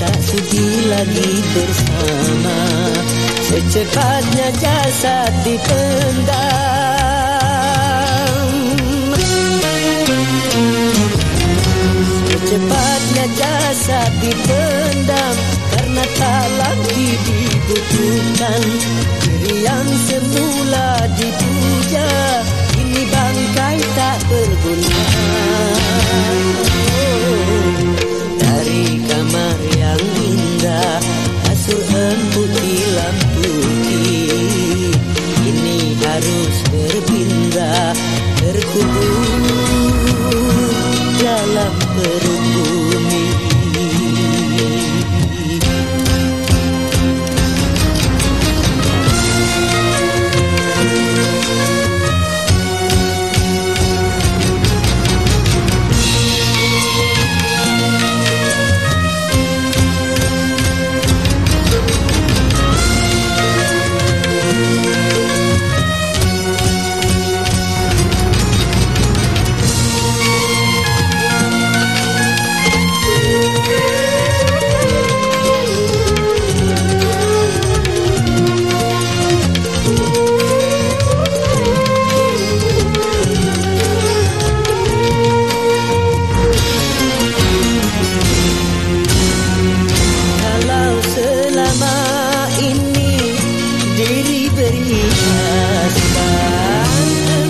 Tak sudi lagi bersama. Secepatnya jasad dipendam. Secepatnya jasad dipendam Karena tak lagi dibutuhkan. Diri yang semula dipuja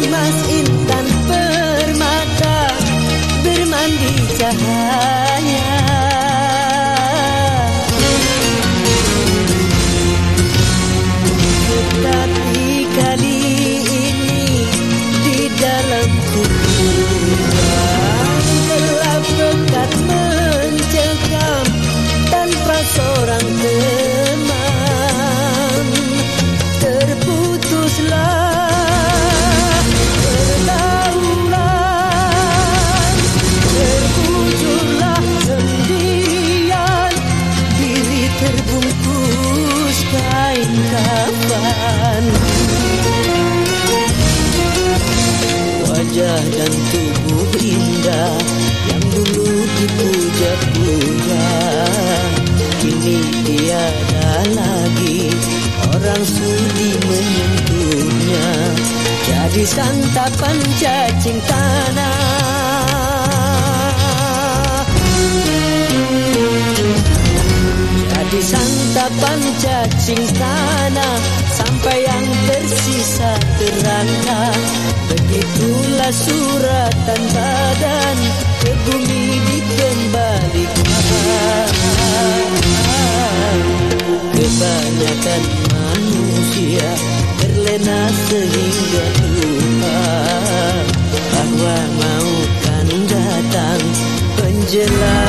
emas intan permata bermandi cahaya. Dan tubuh indah yang dulu dipuja-puja kini tiada lagi orang sudi menyentuhnya. Jadi santapan cacing tanah. Jadi santapan cacing tanah sampai yang tersisa terangka begitulah suratan badan ke bumi dikembalikan kebanyakan manusia terlena sehingga lupa. Bahwa mau kan datang penjelas